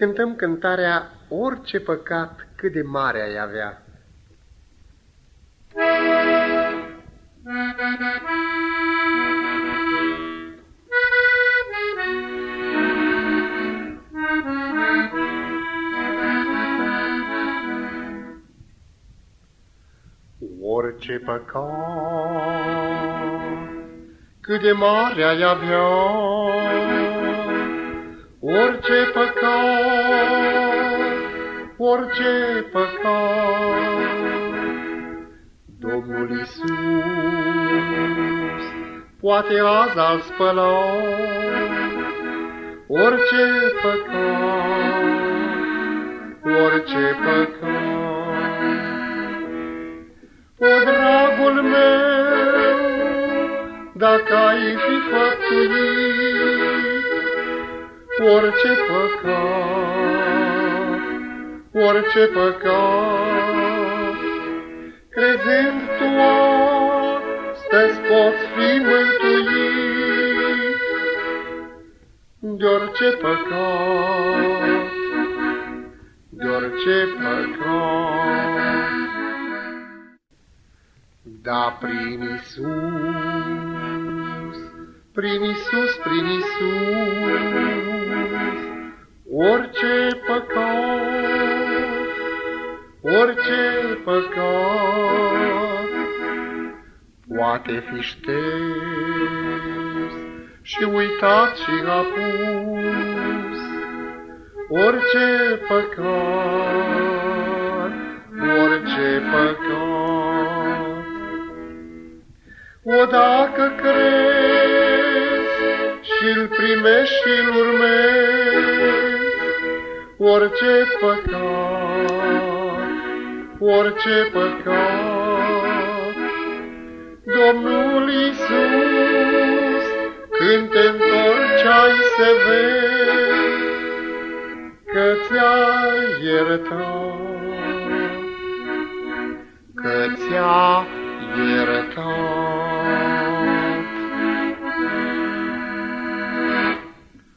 cântăm cântarea Orice păcat cât de mare ai avea. Orice păcat cât de mare ai avea, Orice păcat, orice păcat, Domnul Iisus poate azi al spăla orice păcat, orice păcat. O, dragul meu, dacă ai fi făptuit orice păcat, orice păcat. Crezând tu astăzi poți fi mântuit de orice păcat, de orice păcat. Da, prin Isus, prin Isus, prin Isus, orice păcat, orice păcat poate fi șters și uitat și apus. Orice păcat, orice păcat. O dacă crezi și-l primești și-l urmezi, orice păcat, orice păcat. Domnul Iisus, când te întorci ai să vezi că ți-a iertat, că ți-a iertat.